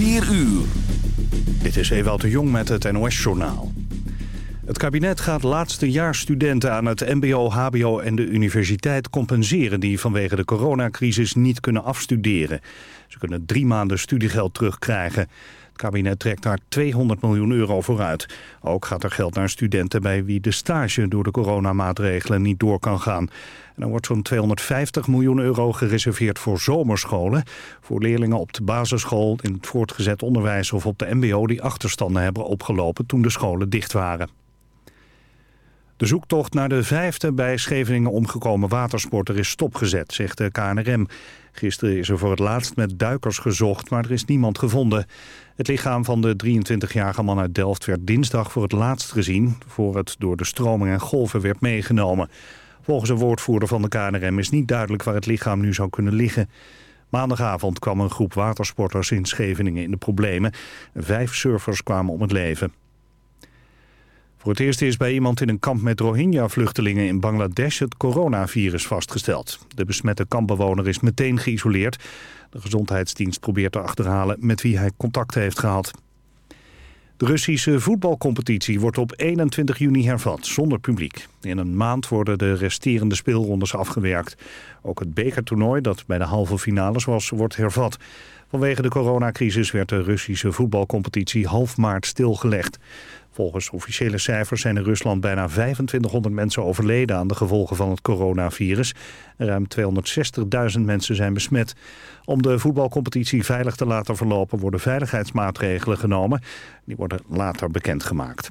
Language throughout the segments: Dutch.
4 uur. Dit is Ewout de Jong met het NOS-journaal. Het kabinet gaat laatstejaarsstudenten aan het mbo, hbo en de universiteit compenseren... die vanwege de coronacrisis niet kunnen afstuderen. Ze kunnen drie maanden studiegeld terugkrijgen. Kabinet trekt daar 200 miljoen euro vooruit. Ook gaat er geld naar studenten bij wie de stage door de coronamaatregelen niet door kan gaan. En er wordt zo'n 250 miljoen euro gereserveerd voor zomerscholen. Voor leerlingen op de basisschool, in het voortgezet onderwijs of op de mbo... die achterstanden hebben opgelopen toen de scholen dicht waren. De zoektocht naar de vijfde bij Scheveningen omgekomen watersporter is stopgezet, zegt de KNRM. Gisteren is er voor het laatst met duikers gezocht, maar er is niemand gevonden. Het lichaam van de 23-jarige man uit Delft werd dinsdag voor het laatst gezien... voor het door de stroming en golven werd meegenomen. Volgens een woordvoerder van de KNRM is niet duidelijk waar het lichaam nu zou kunnen liggen. Maandagavond kwam een groep watersporters in Scheveningen in de problemen. Vijf surfers kwamen om het leven. Voor het eerst is bij iemand in een kamp met Rohingya-vluchtelingen in Bangladesh het coronavirus vastgesteld. De besmette kampbewoner is meteen geïsoleerd. De gezondheidsdienst probeert te achterhalen met wie hij contact heeft gehad. De Russische voetbalcompetitie wordt op 21 juni hervat, zonder publiek. In een maand worden de resterende speelrondes afgewerkt. Ook het bekertoernooi, dat bij de halve finales was, wordt hervat. Vanwege de coronacrisis werd de Russische voetbalcompetitie half maart stilgelegd. Volgens officiële cijfers zijn in Rusland bijna 2500 mensen overleden aan de gevolgen van het coronavirus. Ruim 260.000 mensen zijn besmet. Om de voetbalcompetitie veilig te laten verlopen worden veiligheidsmaatregelen genomen. Die worden later bekendgemaakt.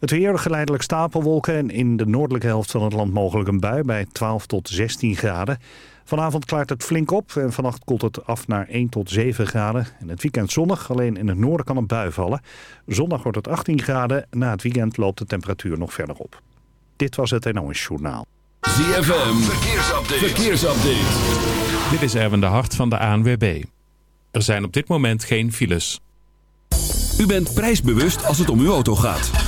Het weer geleidelijk stapelwolken en in de noordelijke helft van het land mogelijk een bui bij 12 tot 16 graden. Vanavond klaart het flink op en vannacht koelt het af naar 1 tot 7 graden. En het weekend zonnig, alleen in het noorden kan een bui vallen. Zondag wordt het 18 graden, na het weekend loopt de temperatuur nog verder op. Dit was het NOS Journaal. ZFM, verkeersupdate. verkeersupdate. Dit is Erwin de Hart van de ANWB. Er zijn op dit moment geen files. U bent prijsbewust als het om uw auto gaat.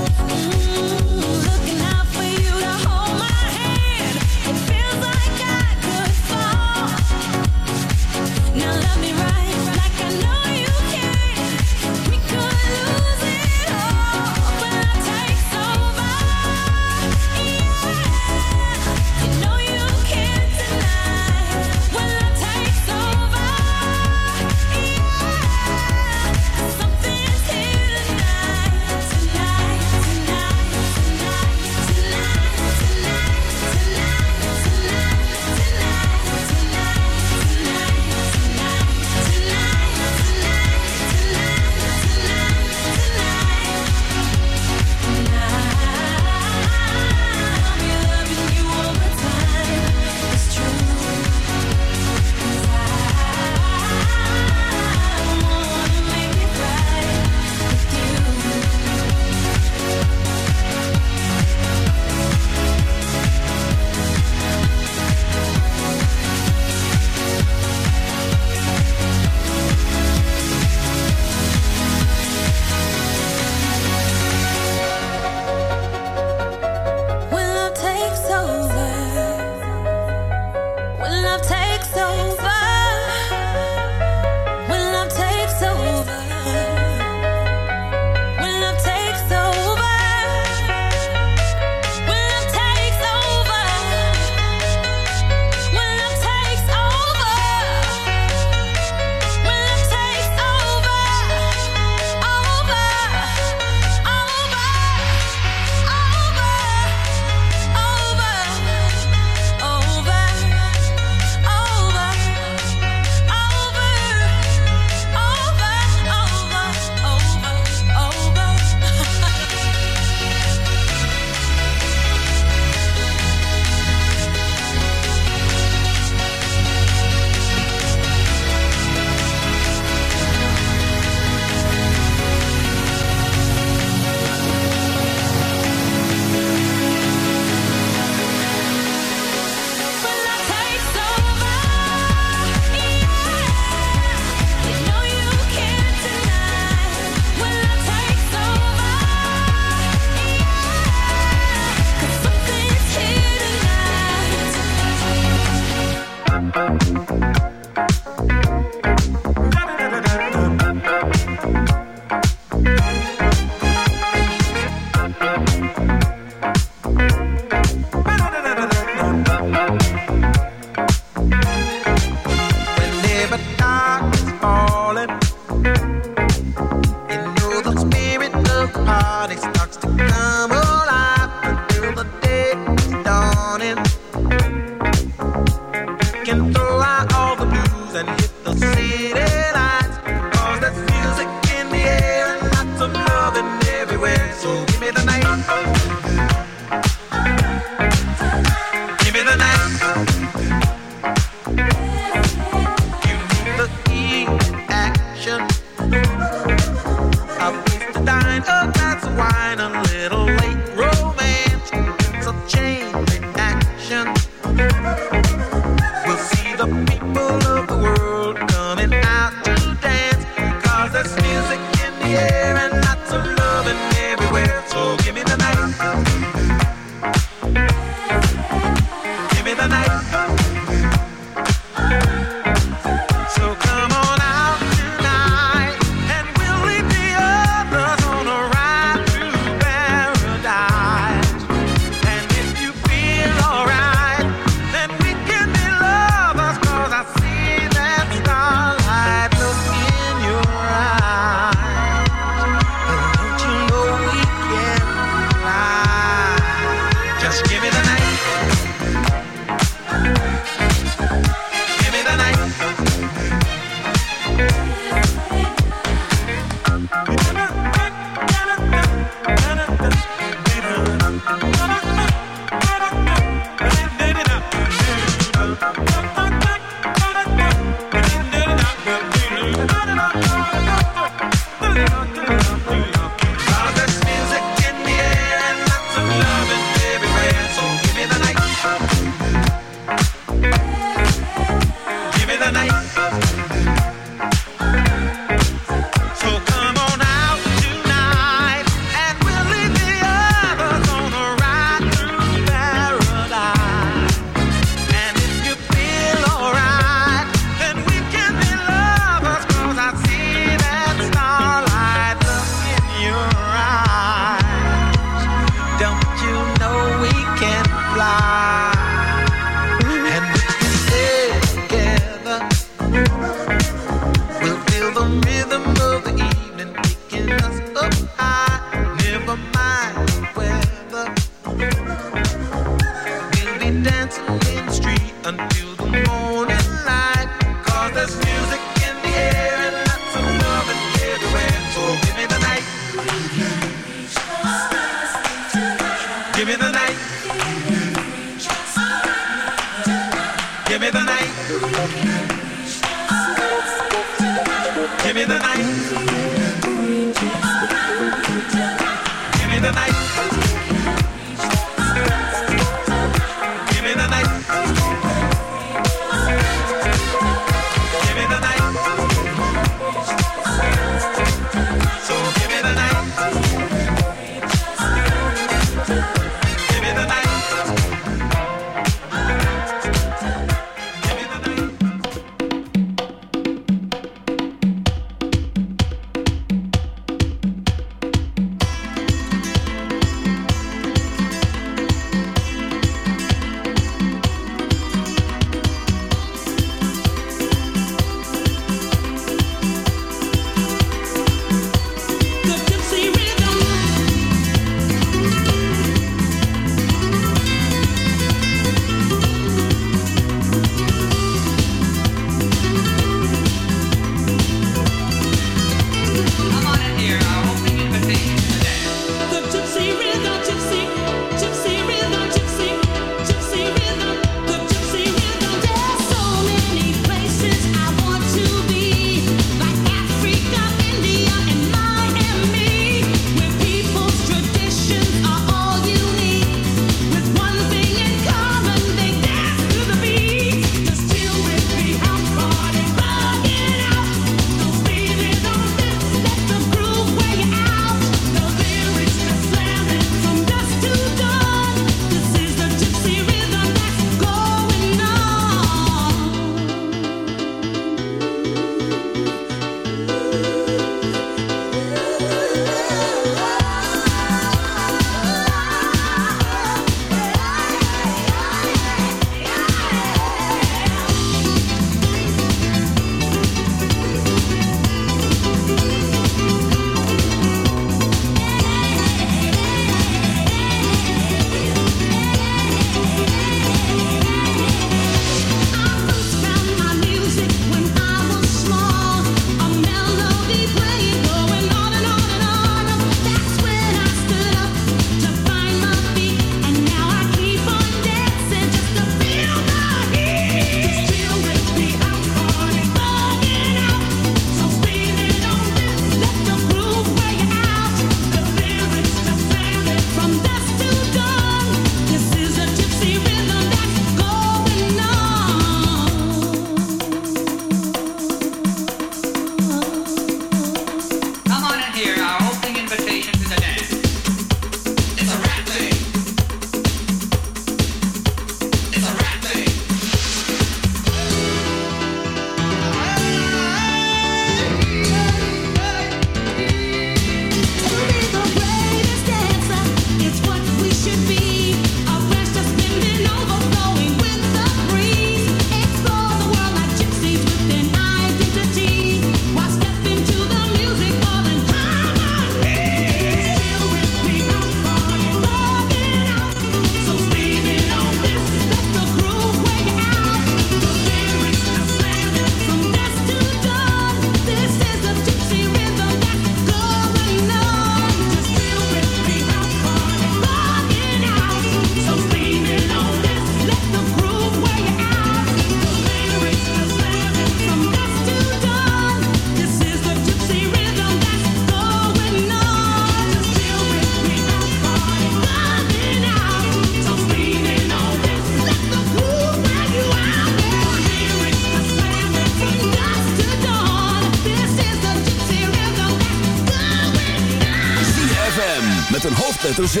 Z.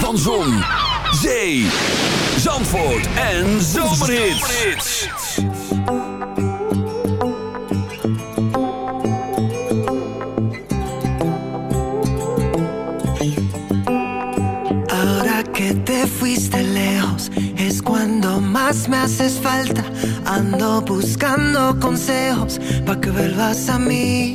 Van Zon, Zee, Zandvoort en Zomerhits. Ahora que te fuiste lejos es cuando más me haces falta. Ando buscando consejos pa' que vuelvas a mí.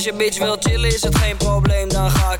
Als je bitch wil chillen is het geen probleem, dan ga ik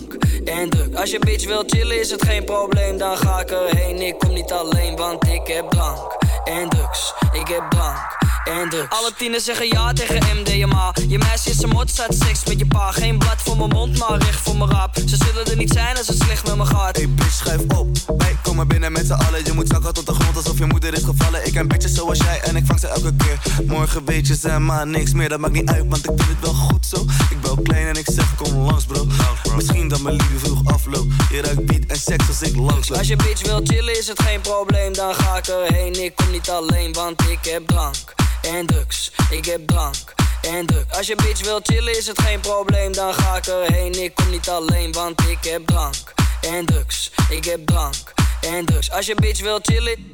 en drugs. Als je bitch wil chillen, is het geen probleem, dan ga ik erheen. Ik kom niet alleen, want ik heb drank en drugs. Ik heb drank en drugs. Alle tieners zeggen ja tegen MDMA. Je meisje is een mot, staat seks met je pa. Geen blad voor mijn mond, maar recht voor mijn rap. Ze zullen er niet zijn als het slecht met me gaat. Hey bitch, schuif op. Wij komen binnen met z'n allen. Je moet zakken tot de is gevallen. Ik ken bitches zoals jij en ik vang ze elke keer. Morgen weet je maar niks meer. Dat maakt niet uit, want ik vind het wel goed zo. Ik bel klein en ik zeg kom langs bro. Misschien dat mijn liefde vroeg afloopt. Je ruikt beat en seks als ik langs loop. Als je bitch wil chillen is het geen probleem, dan ga ik erheen. Ik kom niet alleen, want ik heb drank en drugs. Ik heb drank en drugs. Als je bitch wil chillen is het geen probleem, dan ga ik erheen. Ik kom niet alleen, want ik heb drank en drugs. Ik heb drank en drugs. Als je bitch wil chillen,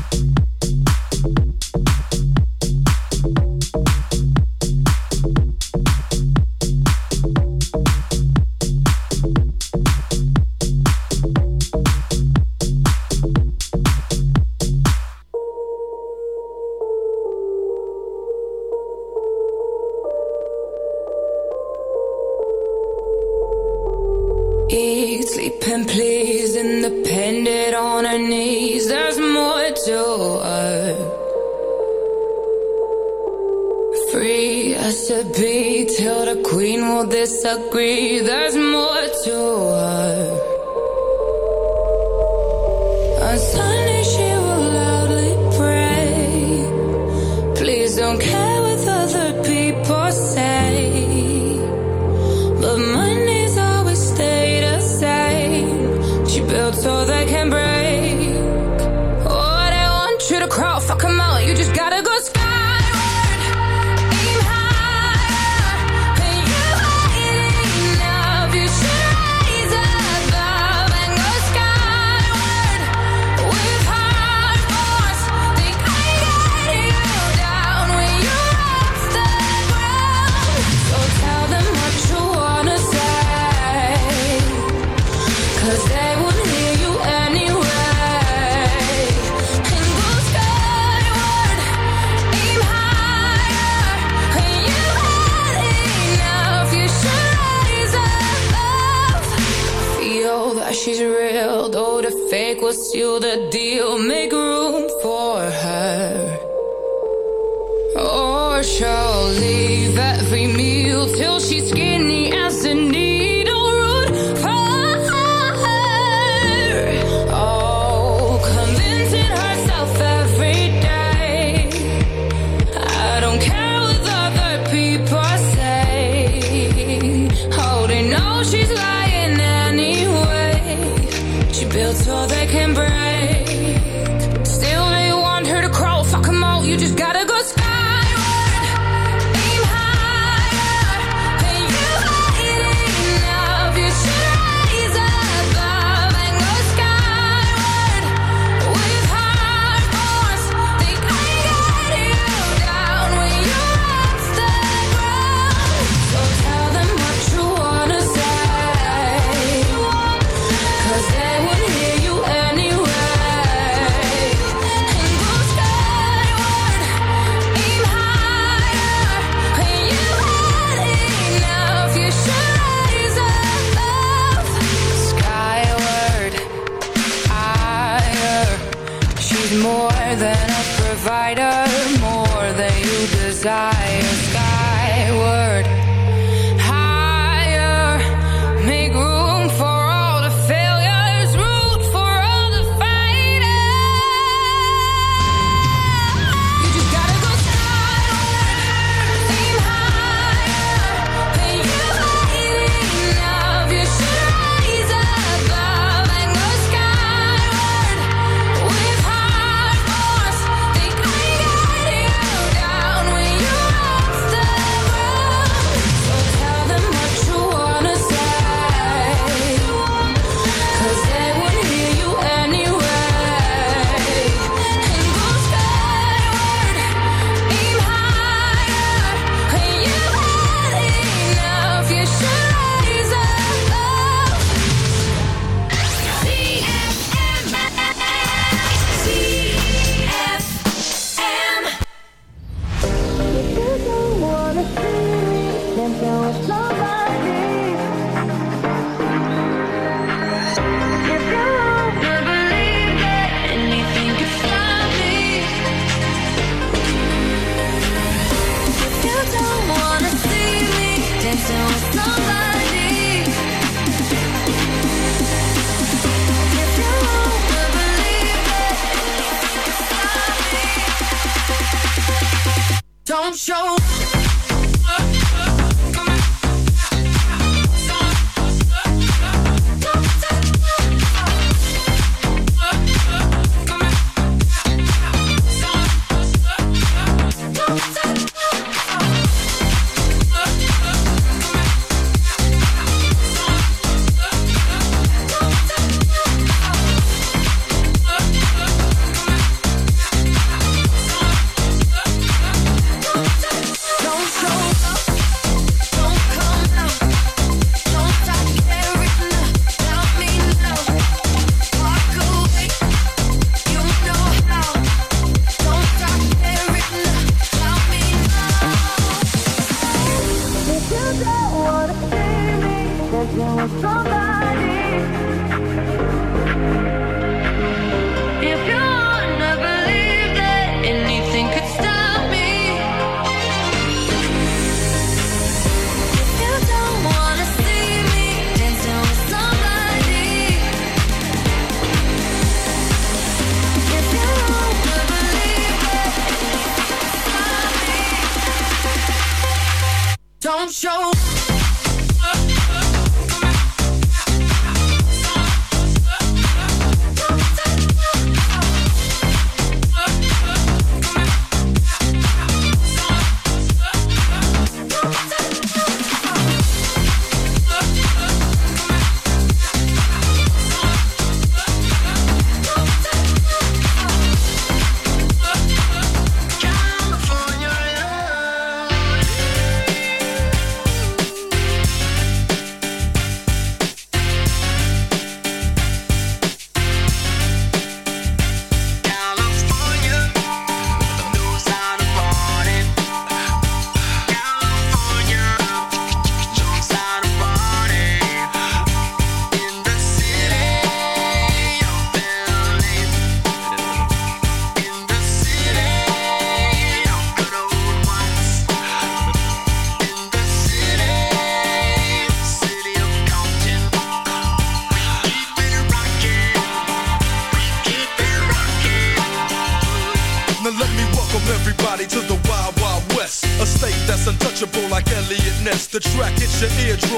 recipe till the queen will disagree. There's more to her. On Sunday, she will loudly pray. Please don't care. provider more than you desire.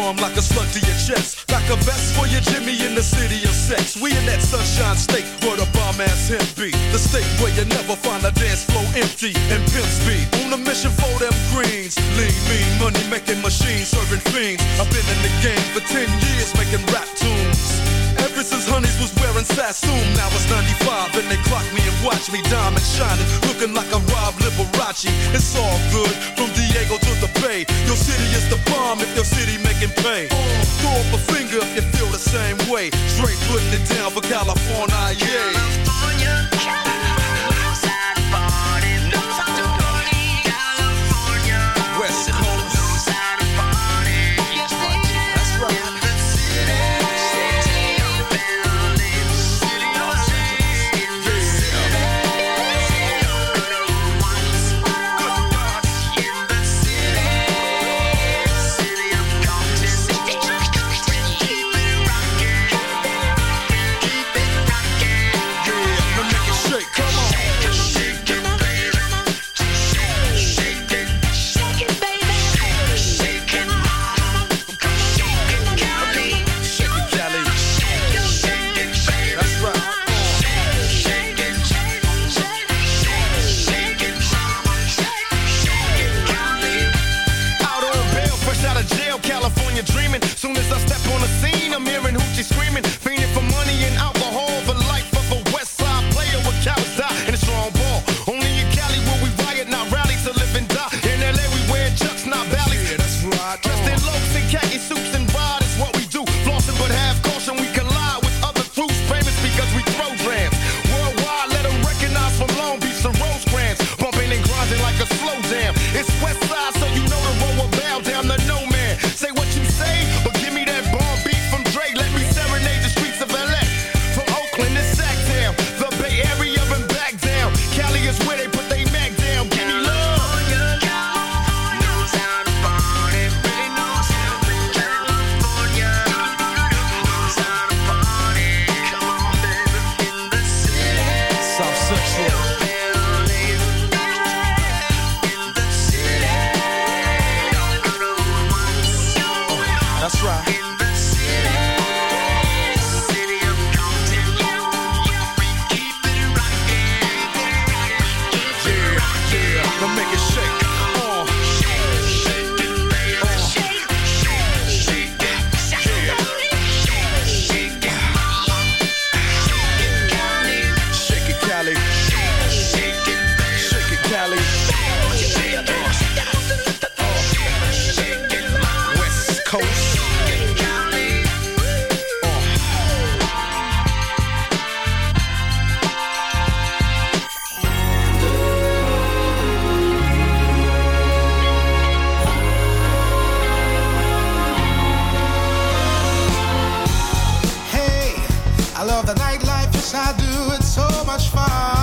Eardrum like a I love the nightlife, yes I do, it's so much fun.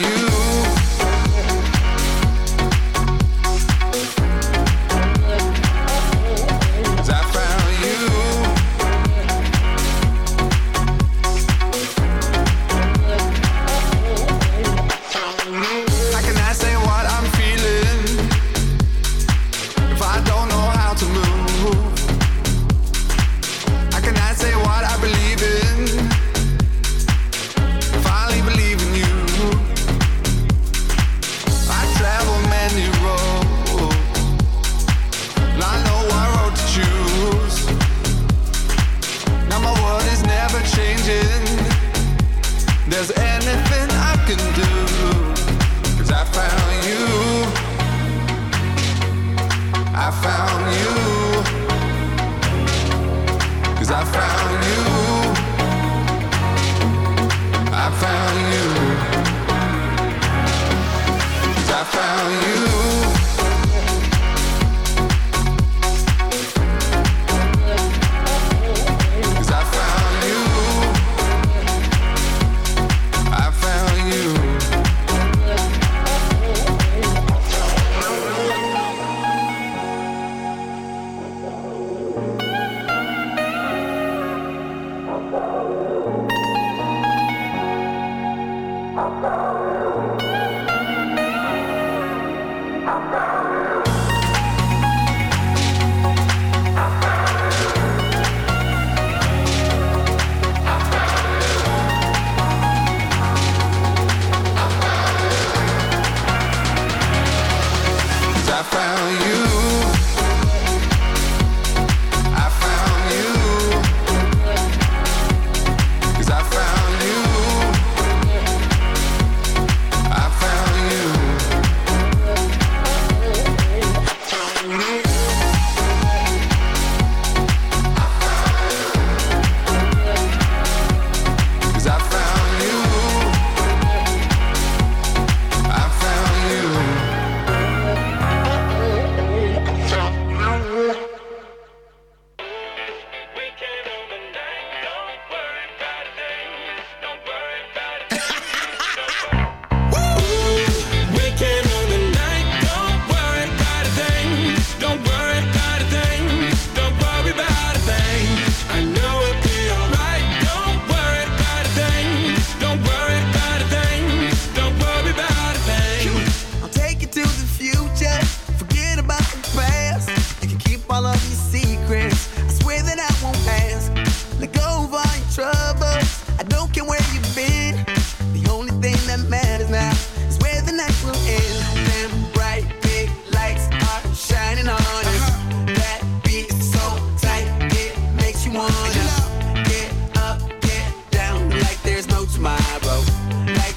you.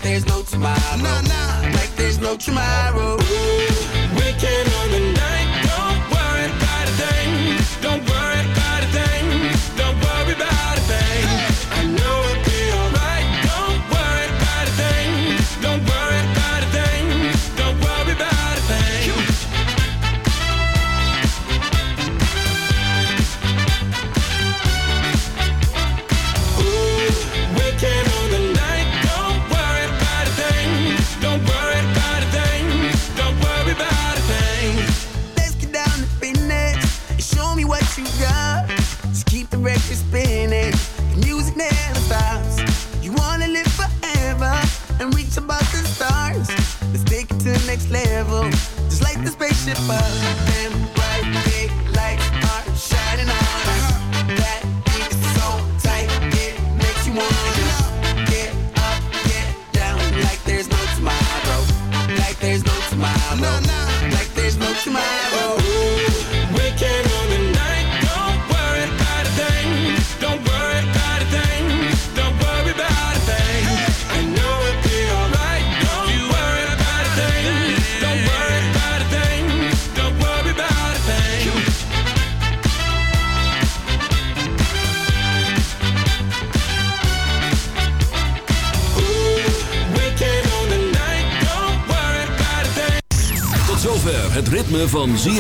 there's no tomorrow. Nah, nah. Like there's no tomorrow.